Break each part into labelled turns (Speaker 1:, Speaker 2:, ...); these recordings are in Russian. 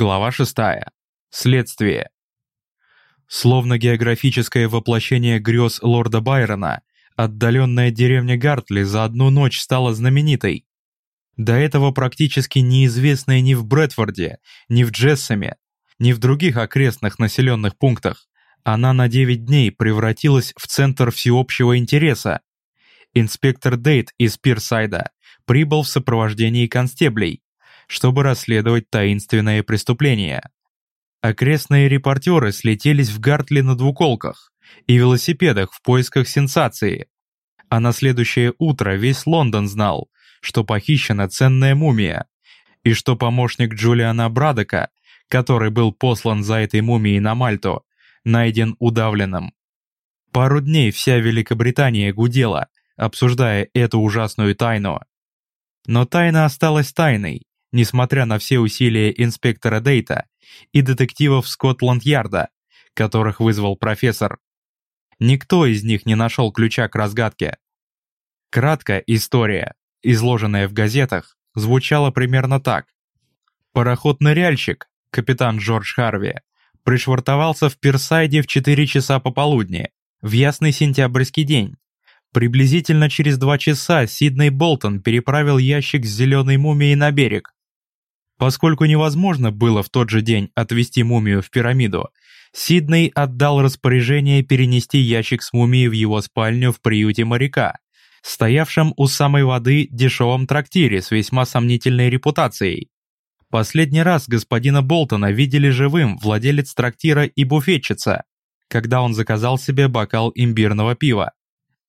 Speaker 1: Глава 6. Следствие. Словно географическое воплощение грез лорда Байрона, отдаленная деревня Гартли за одну ночь стала знаменитой. До этого практически неизвестная ни в Брэдфорде, ни в Джессаме, ни в других окрестных населенных пунктах, она на 9 дней превратилась в центр всеобщего интереса. Инспектор Дейт из Пирсайда прибыл в сопровождении констеблей, чтобы расследовать таинственное преступление. Окрестные репортеры слетелись в Гартли на двуколках и велосипедах в поисках сенсации. А на следующее утро весь Лондон знал, что похищена ценная мумия, и что помощник Джулиана Брадока, который был послан за этой мумией на Мальту, найден удавленным. Пару дней вся Великобритания гудела, обсуждая эту ужасную тайну. Но тайна осталась тайной, несмотря на все усилия инспектора Дейта и детективов Скотланд-Ярда, которых вызвал профессор. Никто из них не нашел ключа к разгадке. Кратко история, изложенная в газетах, звучала примерно так. Пароход-ныряльщик, капитан Джордж Харви, пришвартовался в Пирсайде в 4 часа пополудни, в ясный сентябрьский день. Приблизительно через два часа Сидней Болтон переправил ящик с зеленой мумией на берег, Поскольку невозможно было в тот же день отвезти мумию в пирамиду, Сидней отдал распоряжение перенести ящик с мумией в его спальню в приюте моряка, стоявшем у самой воды дешевом трактире с весьма сомнительной репутацией. Последний раз господина Болтона видели живым владелец трактира и буфетчица, когда он заказал себе бокал имбирного пива.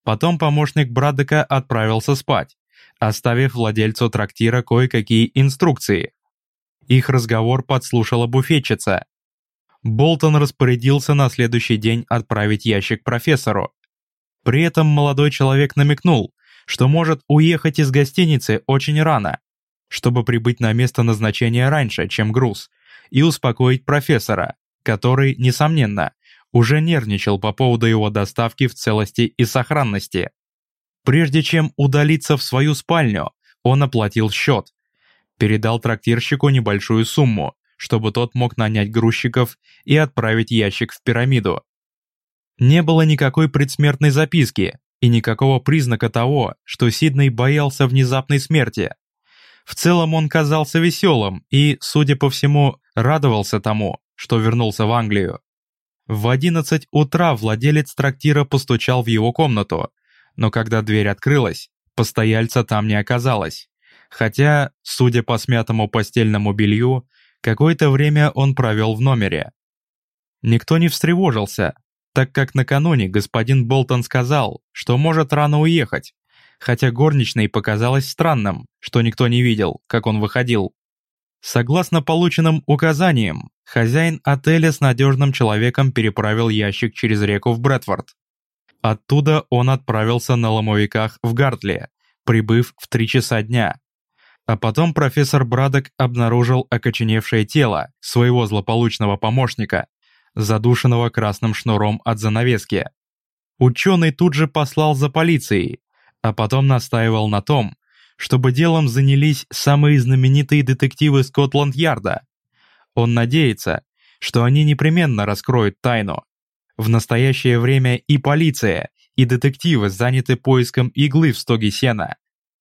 Speaker 1: Потом помощник Браддека отправился спать, оставив владельцу трактира кое-какие инструкции. Их разговор подслушала буфетчица. Болтон распорядился на следующий день отправить ящик профессору. При этом молодой человек намекнул, что может уехать из гостиницы очень рано, чтобы прибыть на место назначения раньше, чем груз, и успокоить профессора, который, несомненно, уже нервничал по поводу его доставки в целости и сохранности. Прежде чем удалиться в свою спальню, он оплатил счет, передал трактирщику небольшую сумму, чтобы тот мог нанять грузчиков и отправить ящик в пирамиду. Не было никакой предсмертной записки и никакого признака того, что Сидней боялся внезапной смерти. В целом он казался веселым и, судя по всему, радовался тому, что вернулся в Англию. В 11 утра владелец трактира постучал в его комнату, но когда дверь открылась, постояльца там не оказалось хотя, судя по смятому постельному белью, какое-то время он провел в номере. Никто не встревожился, так как накануне господин Болтон сказал, что может рано уехать, хотя горничной показалось странным, что никто не видел, как он выходил. Согласно полученным указаниям, хозяин отеля с надежным человеком переправил ящик через реку в Брэдфорд. Оттуда он отправился на ломовиках в Гартли, прибыв в три часа дня. А потом профессор Брадок обнаружил окоченевшее тело своего злополучного помощника, задушенного красным шнуром от занавески. Ученый тут же послал за полицией, а потом настаивал на том, чтобы делом занялись самые знаменитые детективы Скотланд-Ярда. Он надеется, что они непременно раскроют тайну. В настоящее время и полиция, и детективы заняты поиском иглы в стоге сена,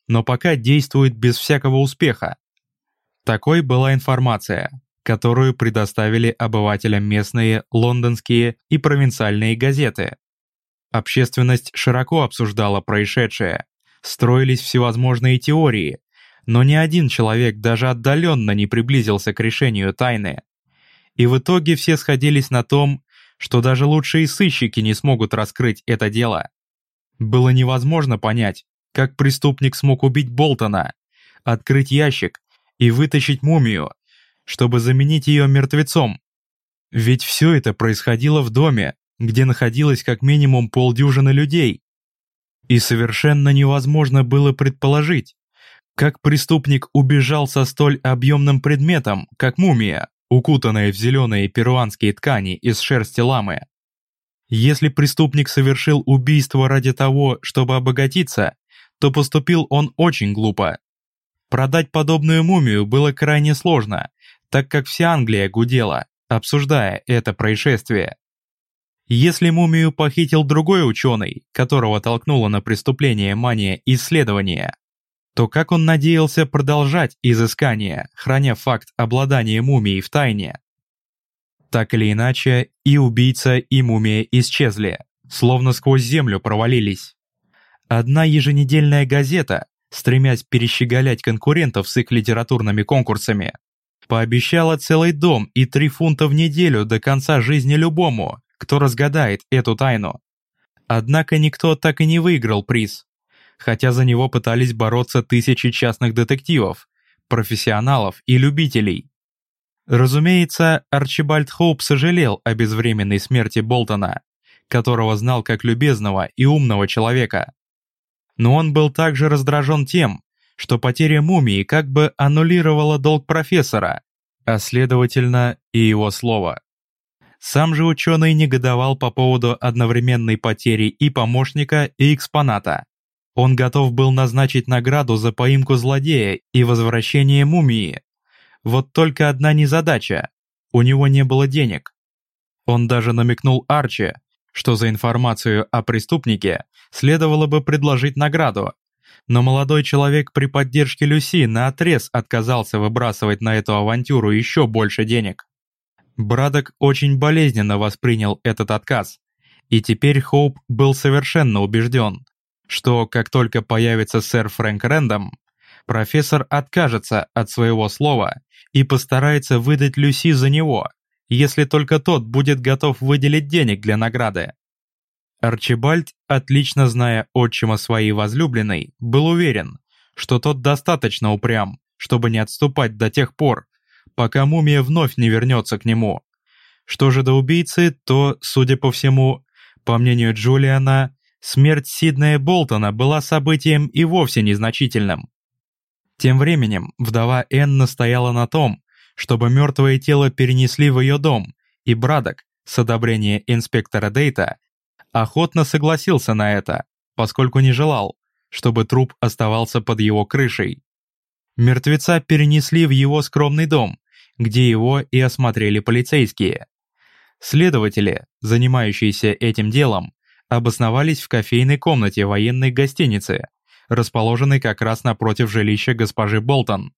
Speaker 1: но пока действует без всякого успеха. Такой была информация, которую предоставили обывателям местные лондонские и провинциальные газеты. Общественность широко обсуждала происшедшее, строились всевозможные теории, но ни один человек даже отдаленно не приблизился к решению тайны. И в итоге все сходились на том, что даже лучшие сыщики не смогут раскрыть это дело. Было невозможно понять, как преступник смог убить Болтона, открыть ящик и вытащить мумию, чтобы заменить ее мертвецом. Ведь все это происходило в доме, где находилось как минимум полдюжины людей. И совершенно невозможно было предположить, как преступник убежал со столь объемным предметом, как мумия, укутанная в зеленые перуанские ткани из шерсти ламы. Если преступник совершил убийство ради того, чтобы обогатиться, то поступил он очень глупо. Продать подобную мумию было крайне сложно, так как вся Англия гудела, обсуждая это происшествие. Если мумию похитил другой ученый, которого толкнуло на преступление мания исследования, то как он надеялся продолжать изыскание, храня факт обладания мумией в тайне? Так или иначе, и убийца, и мумия исчезли, словно сквозь землю провалились. Одна еженедельная газета, стремясь перещеголять конкурентов с их литературными конкурсами, пообещала целый дом и три фунта в неделю до конца жизни любому, кто разгадает эту тайну. Однако никто так и не выиграл приз, хотя за него пытались бороться тысячи частных детективов, профессионалов и любителей. Разумеется, Арчибальд Хоуп сожалел о безвременной смерти Болтона, которого знал как любезного и умного человека. Но он был также раздражен тем, что потеря мумии как бы аннулировала долг профессора, а следовательно и его слово. Сам же ученый негодовал по поводу одновременной потери и помощника, и экспоната. Он готов был назначить награду за поимку злодея и возвращение мумии. Вот только одна незадача – у него не было денег. Он даже намекнул Арчи, что за информацию о преступнике следовало бы предложить награду. Но молодой человек при поддержке Люси наотрез отказался выбрасывать на эту авантюру еще больше денег. Брадок очень болезненно воспринял этот отказ, и теперь Хоуп был совершенно убежден, что как только появится сэр Фрэнк Рэндом, профессор откажется от своего слова и постарается выдать Люси за него, если только тот будет готов выделить денег для награды. Арчибальд, отлично зная отчима своей возлюбленной, был уверен, что тот достаточно упрям, чтобы не отступать до тех пор, пока мумия вновь не вернется к нему. Что же до убийцы, то, судя по всему, по мнению Джулиана, смерть Сиднея Болтона была событием и вовсе незначительным. Тем временем вдова Энн настояла на том, чтобы мертвое тело перенесли в ее дом, и Брадок, с одобрения инспектора Дейта, охотно согласился на это, поскольку не желал, чтобы труп оставался под его крышей. Мертвеца перенесли в его скромный дом, где его и осмотрели полицейские. Следователи, занимающиеся этим делом, обосновались в кофейной комнате военной гостиницы, расположенной как раз напротив жилища госпожи Болтон.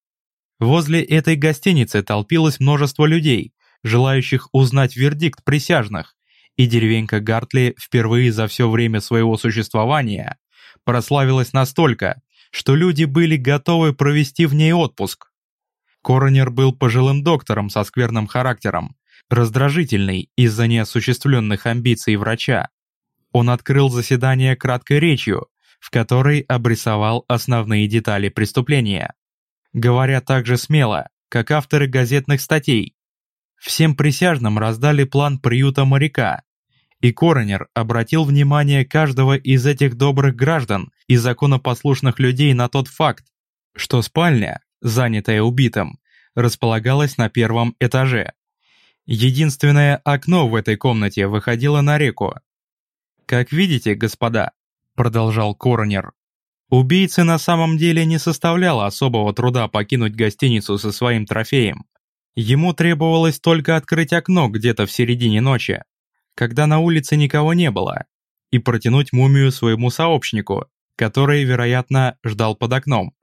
Speaker 1: Возле этой гостиницы толпилось множество людей, желающих узнать вердикт присяжных, и деревенька Гартли впервые за все время своего существования прославилась настолько, что люди были готовы провести в ней отпуск. Коронер был пожилым доктором со скверным характером, раздражительный из-за неосуществленных амбиций врача. Он открыл заседание краткой речью, в которой обрисовал основные детали преступления. Говоря так же смело, как авторы газетных статей. Всем присяжным раздали план приюта моряка, и коронер обратил внимание каждого из этих добрых граждан и законопослушных людей на тот факт, что спальня, занятая убитым, располагалась на первом этаже. Единственное окно в этой комнате выходило на реку. «Как видите, господа», — продолжал коронер, убийце на самом деле не составляло особого труда покинуть гостиницу со своим трофеем. Ему требовалось только открыть окно где-то в середине ночи, когда на улице никого не было, и протянуть мумию своему сообщнику, который, вероятно, ждал под окном.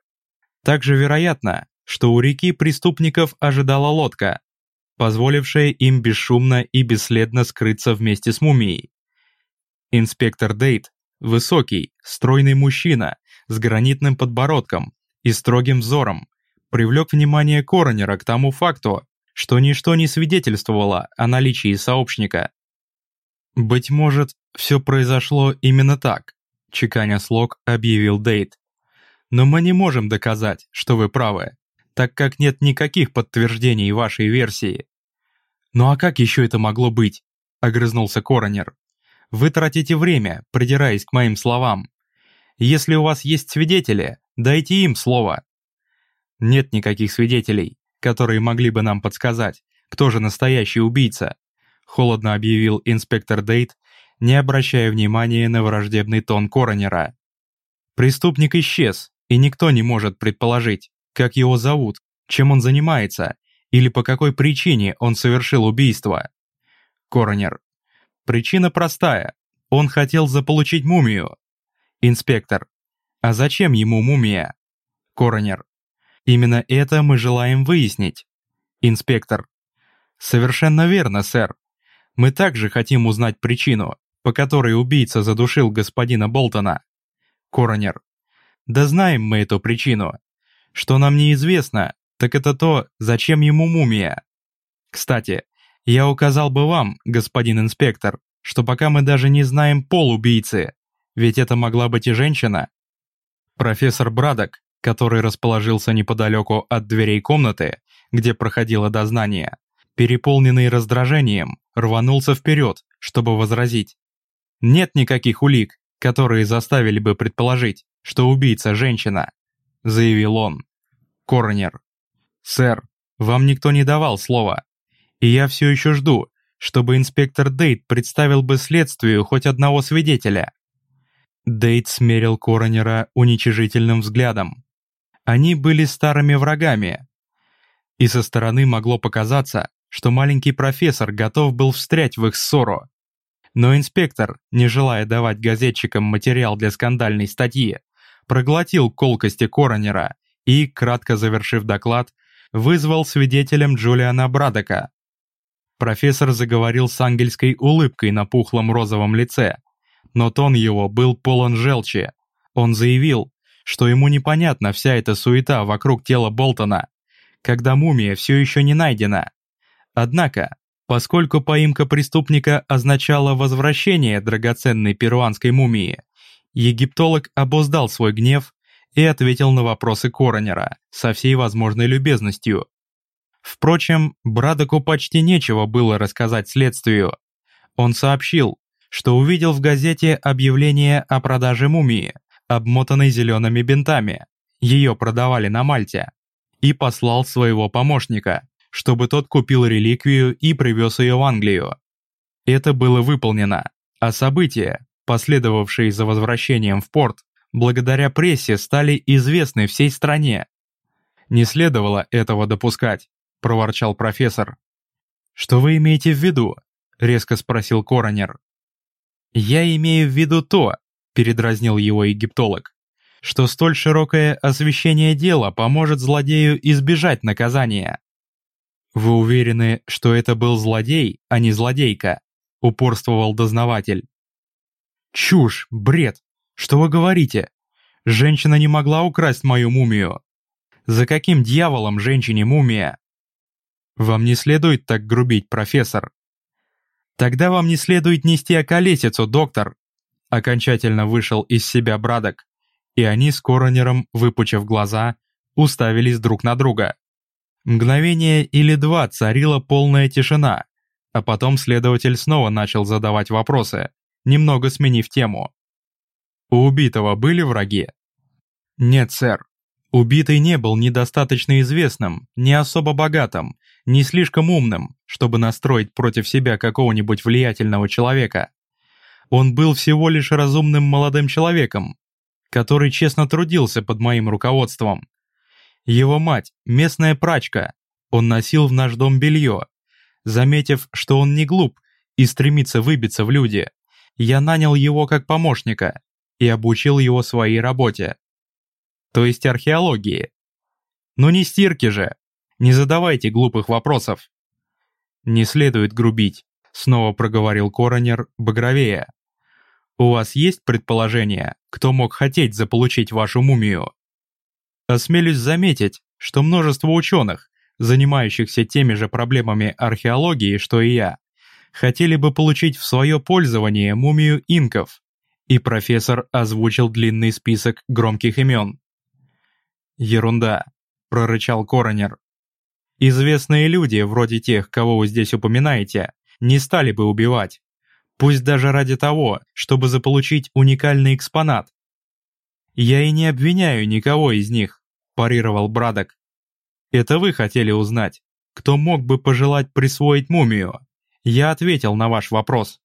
Speaker 1: Также вероятно, что у реки преступников ожидала лодка, позволившая им бесшумно и бесследно скрыться вместе с мумией. Инспектор Дейт, высокий, стройный мужчина с гранитным подбородком и строгим взором, привлек внимание коронера к тому факту, что ничто не свидетельствовало о наличии сообщника. «Быть может, все произошло именно так», — чеканя слог объявил Дейт. «Но мы не можем доказать, что вы правы, так как нет никаких подтверждений вашей версии». «Ну а как еще это могло быть?» — огрызнулся Коронер. «Вы тратите время, придираясь к моим словам. Если у вас есть свидетели, дайте им слово». «Нет никаких свидетелей, которые могли бы нам подсказать, кто же настоящий убийца», холодно объявил инспектор Дейт, не обращая внимания на враждебный тон коронера. Преступник исчез, и никто не может предположить, как его зовут, чем он занимается или по какой причине он совершил убийство? Коронер. Причина простая. Он хотел заполучить мумию. Инспектор. А зачем ему мумия? Коронер. Именно это мы желаем выяснить. Инспектор. Совершенно верно, сэр. Мы также хотим узнать причину, по которой убийца задушил господина Болтона. Коронер. Да знаем мы эту причину. Что нам неизвестно, так это то, зачем ему мумия. Кстати, я указал бы вам, господин инспектор, что пока мы даже не знаем пол убийцы, ведь это могла быть и женщина. Профессор Брадок, который расположился неподалеку от дверей комнаты, где проходило дознание, переполненный раздражением, рванулся вперед, чтобы возразить. Нет никаких улик, которые заставили бы предположить, что убийца женщина, заявил он. Коронер. «Сэр, вам никто не давал слова. И я все еще жду, чтобы инспектор Дейт представил бы следствию хоть одного свидетеля». Дейт смерил Коронера уничижительным взглядом. Они были старыми врагами. И со стороны могло показаться, что маленький профессор готов был встрять в их ссору. Но инспектор, не желая давать газетчикам материал для скандальной статьи, проглотил колкости Коронера и, кратко завершив доклад, вызвал свидетелем Джулиана Брадока. Профессор заговорил с ангельской улыбкой на пухлом розовом лице, но тон его был полон желчи. Он заявил, что ему непонятна вся эта суета вокруг тела Болтона, когда мумия все еще не найдена. Однако, поскольку поимка преступника означала возвращение драгоценной перуанской мумии, египтолог обуздал свой гнев и ответил на вопросы Коронера со всей возможной любезностью. Впрочем, Брадоку почти нечего было рассказать следствию. Он сообщил, что увидел в газете объявление о продаже мумии, обмотанной зелеными бинтами. Ее продавали на Мальте. И послал своего помощника, чтобы тот купил реликвию и привез ее в Англию. Это было выполнено, а события, последовавшие за возвращением в порт, благодаря прессе стали известны всей стране. «Не следовало этого допускать», — проворчал профессор. «Что вы имеете в виду?» — резко спросил коронер. «Я имею в виду то», — передразнил его египтолог, «что столь широкое освещение дела поможет злодею избежать наказания». «Вы уверены, что это был злодей, а не злодейка?» — упорствовал дознаватель. «Чушь, бред!» «Что вы говорите? Женщина не могла украсть мою мумию. За каким дьяволом женщине мумия?» «Вам не следует так грубить, профессор». «Тогда вам не следует нести околесицу, доктор!» Окончательно вышел из себя Брадок, и они с Коронером, выпучив глаза, уставились друг на друга. Мгновение или два царила полная тишина, а потом следователь снова начал задавать вопросы, немного сменив тему. У убитого были враги? Нет, сэр. Убитый не был недостаточно известным, не особо богатым, не слишком умным, чтобы настроить против себя какого-нибудь влиятельного человека. Он был всего лишь разумным молодым человеком, который честно трудился под моим руководством. Его мать – местная прачка, он носил в наш дом белье. Заметив, что он не глуп и стремится выбиться в люди, я нанял его как помощника и обучил его своей работе. То есть археологии. Но не стирки же. Не задавайте глупых вопросов. Не следует грубить, снова проговорил коронер багровее. У вас есть предположение, кто мог хотеть заполучить вашу мумию? Осмелюсь заметить, что множество ученых, занимающихся теми же проблемами археологии, что и я, хотели бы получить в свое пользование мумию инков, и профессор озвучил длинный список громких имен. «Ерунда», — прорычал коронер. «Известные люди, вроде тех, кого вы здесь упоминаете, не стали бы убивать, пусть даже ради того, чтобы заполучить уникальный экспонат. «Я и не обвиняю никого из них», – парировал Брадок. «Это вы хотели узнать, кто мог бы пожелать присвоить мумию. Я ответил на ваш вопрос».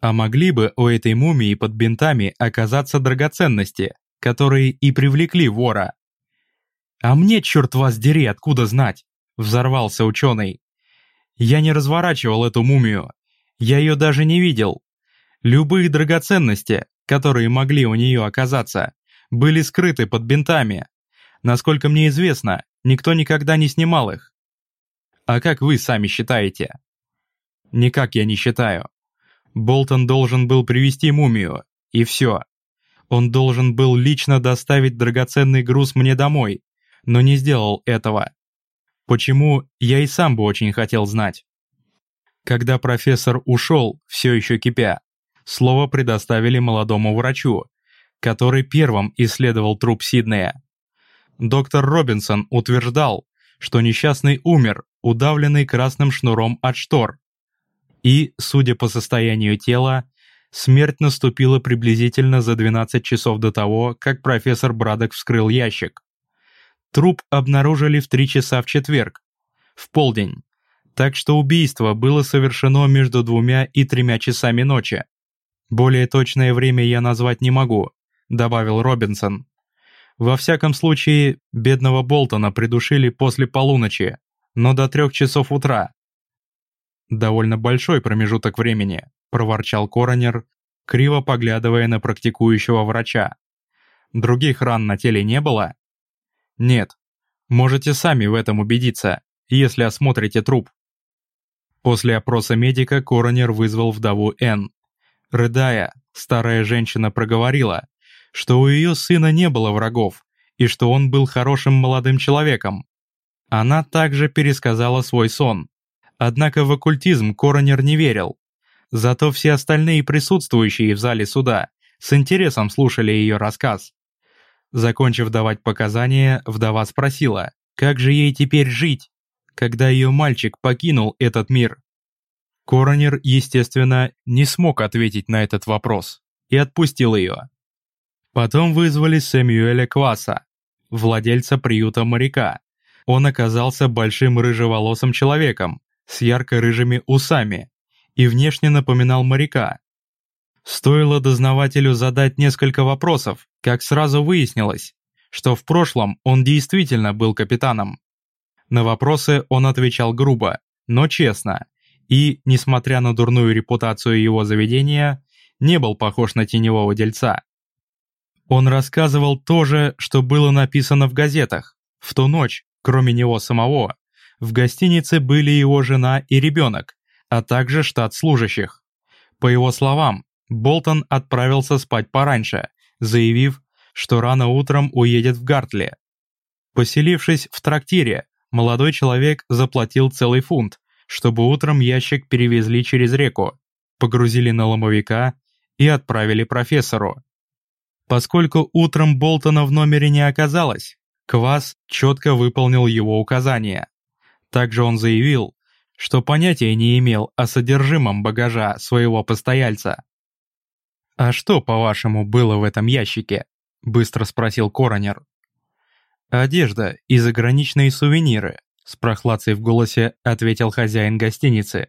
Speaker 1: А могли бы у этой мумии под бинтами оказаться драгоценности, которые и привлекли вора? А мне, черт вас дери, откуда знать? взорвался ученый. «Я не разворачивал эту мумию. Я ее даже не видел. Любые драгоценности, которые могли у нее оказаться, были скрыты под бинтами. Насколько мне известно, никто никогда не снимал их. А как вы сами считаете? Никак я не считаю. Болтон должен был привести мумию, и все. Он должен был лично доставить драгоценный груз мне домой, но не сделал этого. Почему, я и сам бы очень хотел знать. Когда профессор ушел, все еще кипя, слово предоставили молодому врачу, который первым исследовал труп Сиднея. Доктор Робинсон утверждал, что несчастный умер, удавленный красным шнуром от штор. И, судя по состоянию тела, смерть наступила приблизительно за 12 часов до того, как профессор Брадок вскрыл ящик. Труп обнаружили в 3 часа в четверг, в полдень, так что убийство было совершено между двумя и тремя часами ночи. Более точное время я назвать не могу, добавил Робинсон. Во всяком случае, бедного Болтона придушили после полуночи, но до трех часов утра. Довольно большой промежуток времени, проворчал коронер, криво поглядывая на практикующего врача. Других ран на теле не было? Нет. Можете сами в этом убедиться, если осмотрите труп. После опроса медика коронер вызвал вдову Н. Рыдая, старая женщина проговорила, что у ее сына не было врагов и что он был хорошим молодым человеком. Она также пересказала свой сон. Однако в оккультизм коронер не верил. Зато все остальные присутствующие в зале суда с интересом слушали ее рассказ. Закончив давать показания, вдова спросила, как же ей теперь жить, когда ее мальчик покинул этот мир. Коронер, естественно, не смог ответить на этот вопрос и отпустил ее. Потом вызвали Сэмюэля Кваса, владельца приюта моряка. Он оказался большим рыжеволосым человеком с ярко-рыжими усами и внешне напоминал моряка. Стоило дознавателю задать несколько вопросов, как сразу выяснилось, что в прошлом он действительно был капитаном. На вопросы он отвечал грубо, но честно, и, несмотря на дурную репутацию его заведения, не был похож на теневого дельца. Он рассказывал то же, что было написано в газетах. В ту ночь, кроме него самого, в гостинице были его жена и ребенок, а также штат служащих. По его словам, Болтон отправился спать пораньше, заявив, что рано утром уедет в Гартли. Поселившись в трактире, молодой человек заплатил целый фунт, чтобы утром ящик перевезли через реку, погрузили на ломовика и отправили профессору. Поскольку утром Болтона в номере не оказалось, Квас четко выполнил его указания. Также он заявил, что понятия не имел о содержимом багажа своего постояльца. «А что, по-вашему, было в этом ящике?» – быстро спросил коронер. «Одежда и заграничные сувениры», – с прохладцей в голосе ответил хозяин гостиницы.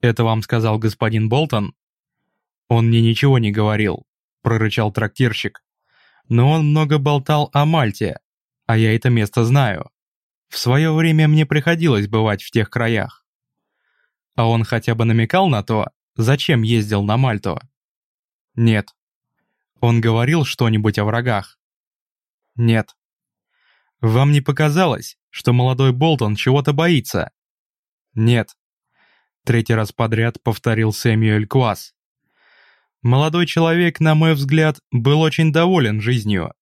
Speaker 1: «Это вам сказал господин Болтон?» «Он мне ничего не говорил прорычал трактирщик. «Но он много болтал о Мальте, а я это место знаю. В свое время мне приходилось бывать в тех краях». А он хотя бы намекал на то, зачем ездил на Мальту? Нет. Он говорил что-нибудь о врагах? Нет. Вам не показалось, что молодой Болтон чего-то боится? Нет. Третий раз подряд повторил Сэмюэль Квас. Молодой человек, на мой взгляд, был очень доволен жизнью.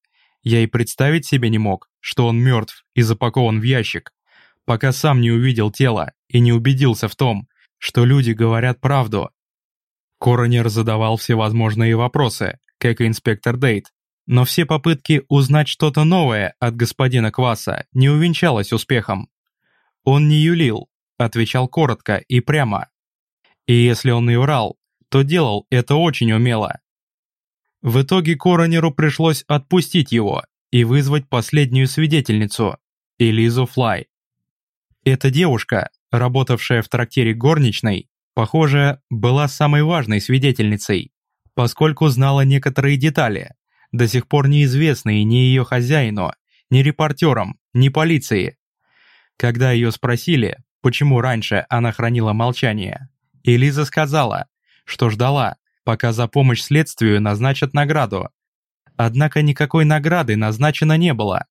Speaker 1: Я и представить себе не мог, что он мертв и запакован в ящик, пока сам не увидел тело и не убедился в том, что люди говорят правду. Коронер задавал всевозможные вопросы, как и инспектор Дейт, но все попытки узнать что-то новое от господина Кваса не увенчалось успехом. Он не юлил, отвечал коротко и прямо. И если он и врал, то делал это очень умело. В итоге Коронеру пришлось отпустить его и вызвать последнюю свидетельницу, Элизу Флай. Эта девушка, работавшая в трактире горничной, похоже, была самой важной свидетельницей, поскольку знала некоторые детали, до сих пор неизвестные ни ее хозяину, ни репортерам, ни полиции. Когда ее спросили, почему раньше она хранила молчание, Элиза сказала, что ждала, пока за помощь следствию назначат награду. Однако никакой награды назначено не было.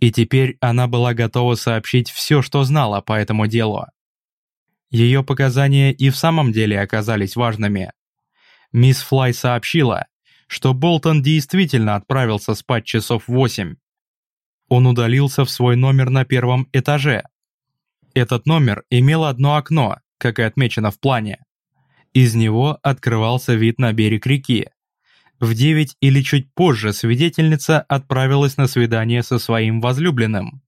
Speaker 1: И теперь она была готова сообщить все, что знала по этому делу. Ее показания и в самом деле оказались важными. Мисс Флай сообщила, что Болтон действительно отправился спать часов восемь. Он удалился в свой номер на первом этаже. Этот номер имел одно окно, как и отмечено в плане. Из него открывался вид на берег реки. В девять или чуть позже свидетельница отправилась на свидание со своим возлюбленным.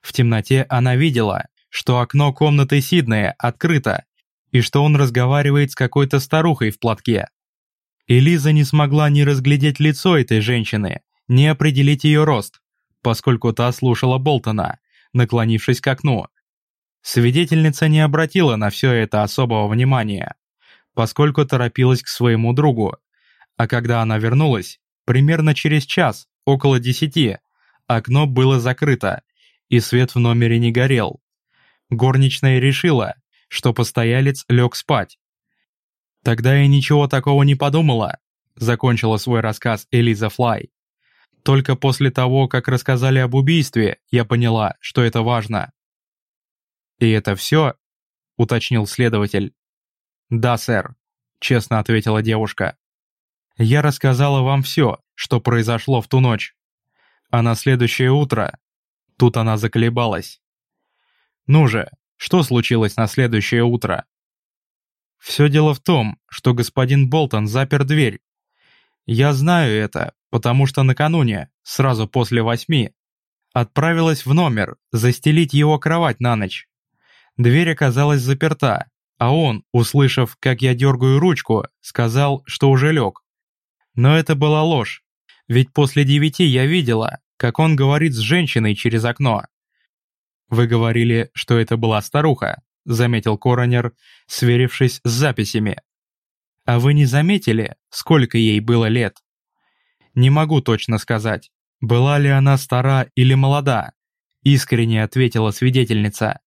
Speaker 1: В темноте она видела, что окно комнаты Сиднея открыто и что он разговаривает с какой-то старухой в платке. Элиза не смогла ни разглядеть лицо этой женщины, ни определить ее рост, поскольку та слушала Болтона, наклонившись к окну. Свидетельница не обратила на все это особого внимания, поскольку торопилась к своему другу. А когда она вернулась, примерно через час, около десяти, окно было закрыто, и свет в номере не горел. Горничная решила, что постоялец лег спать. «Тогда я ничего такого не подумала», — закончила свой рассказ Элиза Флай. «Только после того, как рассказали об убийстве, я поняла, что это важно». «И это все?» — уточнил следователь. «Да, сэр», — честно ответила девушка. «Я рассказала вам все, что произошло в ту ночь. А на следующее утро...» Тут она заколебалась. «Ну же, что случилось на следующее утро?» Все дело в том, что господин Болтон запер дверь. Я знаю это, потому что накануне, сразу после восьми, отправилась в номер застелить его кровать на ночь. Дверь оказалась заперта, а он, услышав, как я дергаю ручку, сказал, что уже лег. Но это была ложь, ведь после девяти я видела, как он говорит с женщиной через окно. Вы говорили, что это была старуха заметил коронер, сверившись с записями. «А вы не заметили, сколько ей было лет?» «Не могу точно сказать, была ли она стара или молода», искренне ответила свидетельница.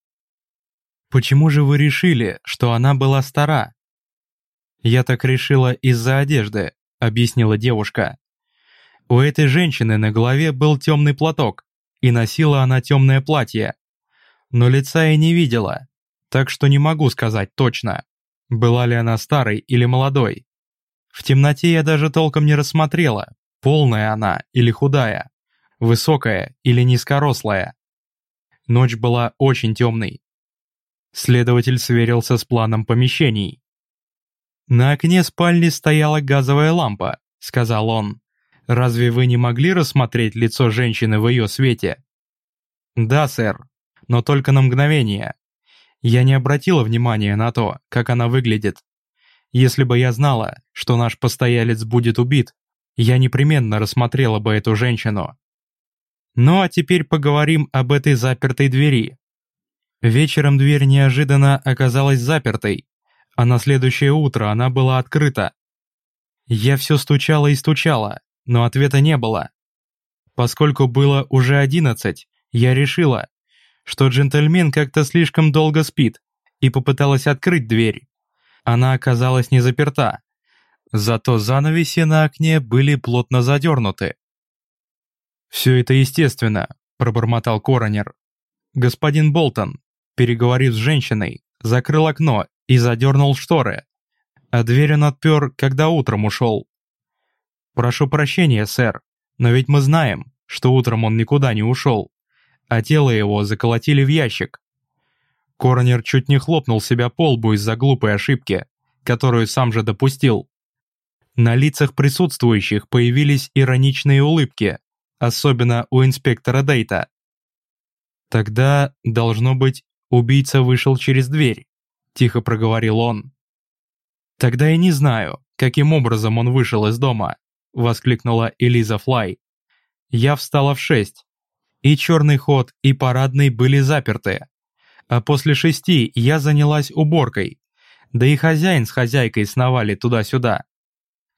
Speaker 1: «Почему же вы решили, что она была стара?» «Я так решила из-за одежды», — объяснила девушка. У этой женщины на голове был темный платок, и носила она темное платье. Но лица я не видела, так что не могу сказать точно, была ли она старой или молодой. В темноте я даже толком не рассмотрела, полная она или худая, высокая или низкорослая. Ночь была очень темной. Следователь сверился с планом помещений. «На окне спальни стояла газовая лампа», — сказал он. «Разве вы не могли рассмотреть лицо женщины в ее свете?» «Да, сэр, но только на мгновение. Я не обратила внимания на то, как она выглядит. Если бы я знала, что наш постоялец будет убит, я непременно рассмотрела бы эту женщину. Ну а теперь поговорим об этой запертой двери. Вечером дверь неожиданно оказалась запертой, а на следующее утро она была открыта. Я все стучала и стучала, но ответа не было. Поскольку было уже одиннадцать, я решила, что джентльмен как-то слишком долго спит, и попыталась открыть дверь. Она оказалась не заперта. Зато занавеси на окне были плотно задернуты. «Все это естественно», — пробормотал коронер. Господин Болтон, переговорив с женщиной, закрыл окно и задернул шторы, а дверь он отпер, когда утром ушел. «Прошу прощения, сэр, но ведь мы знаем, что утром он никуда не ушел а тело его заколотили в ящик. Коронер чуть не хлопнул себя по лбу из-за глупой ошибки, которую сам же допустил. На лицах присутствующих появились ироничные улыбки, особенно у инспектора Дейта. «Тогда, должно быть, убийца вышел через дверь», — тихо проговорил он. «Тогда я не знаю, каким образом он вышел из дома», — воскликнула Элиза Флай. «Я встала в шесть, и черный ход, и парадный были заперты. А после шести я занялась уборкой. Да и хозяин с хозяйкой сновали туда-сюда.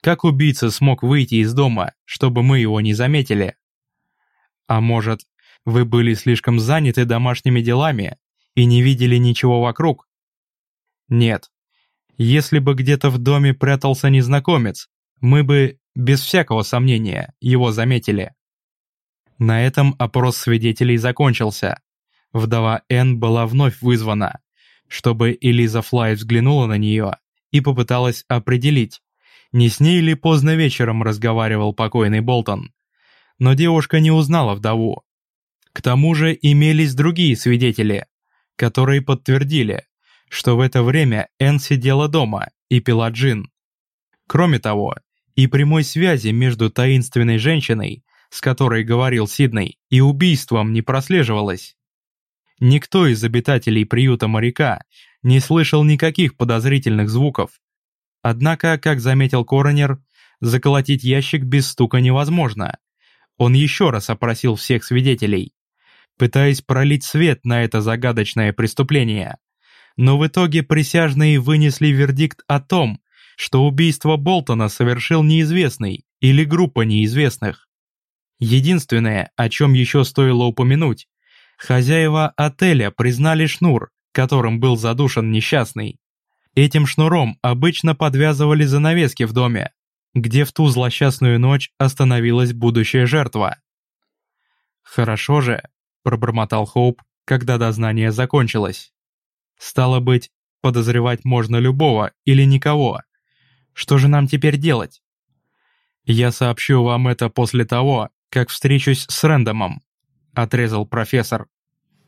Speaker 1: Как убийца смог выйти из дома, чтобы мы его не заметили? А может, Вы были слишком заняты домашними делами и не видели ничего вокруг? Нет. Если бы где-то в доме прятался незнакомец, мы бы, без всякого сомнения, его заметили. На этом опрос свидетелей закончился. Вдова Н была вновь вызвана, чтобы Элиза Флай взглянула на нее и попыталась определить, не с ней ли поздно вечером разговаривал покойный Болтон. Но девушка не узнала вдову. К тому же имелись другие свидетели, которые подтвердили, что в это время Энн сидела дома и пила джин. Кроме того, и прямой связи между таинственной женщиной, с которой говорил Сидней, и убийством не прослеживалось. Никто из обитателей приюта моряка не слышал никаких подозрительных звуков. Однако, как заметил коронер, заколотить ящик без стука невозможно. Он еще раз опросил всех свидетелей, пытаясь пролить свет на это загадочное преступление. Но в итоге присяжные вынесли вердикт о том, что убийство Болтона совершил неизвестный или группа неизвестных. Единственное, о чем еще стоило упомянуть, хозяева отеля признали шнур, которым был задушен несчастный. Этим шнуром обычно подвязывали занавески в доме, где в ту злосчастную ночь остановилась будущая жертва. «Хорошо же», — пробормотал Хоуп, когда дознание закончилось. «Стало быть, подозревать можно любого или никого. Что же нам теперь делать?» «Я сообщу вам это после того, как встречусь с Рэндомом», — отрезал профессор.